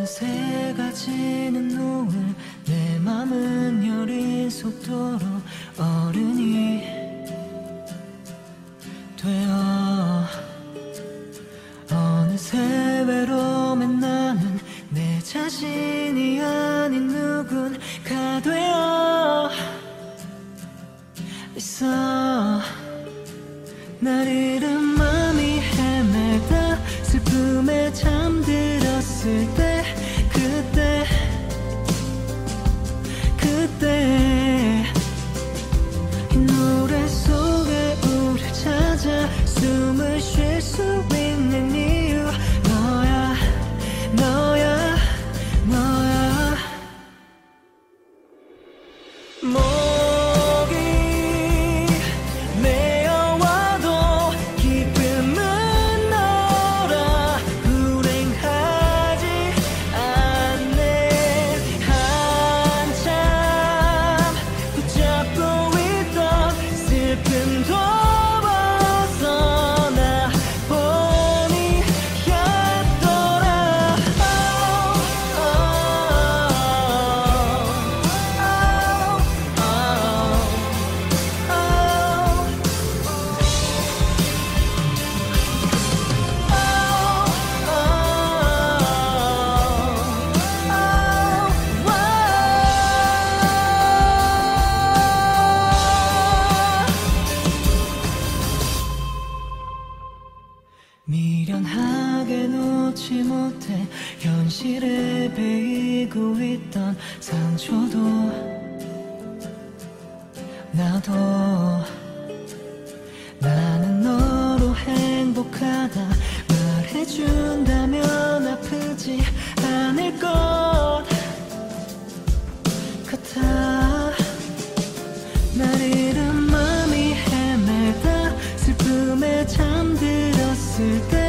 어느새 가지는 노을 내 맘은 여린 속도로 어른이 되어. 어느새 외로움에 나는 내 자신이 아닌 누군가 되어 있어. 날 잃은 맘이 헤매다 슬픔에 잠들었을 때 참지 못해 현실에 베이고 있던 상처도 나도 나는 너로 행복하다 말해준다면 아프지 않을 것 같아. 날 잃은 마음이 헤매다 슬픔에 잠들었을 때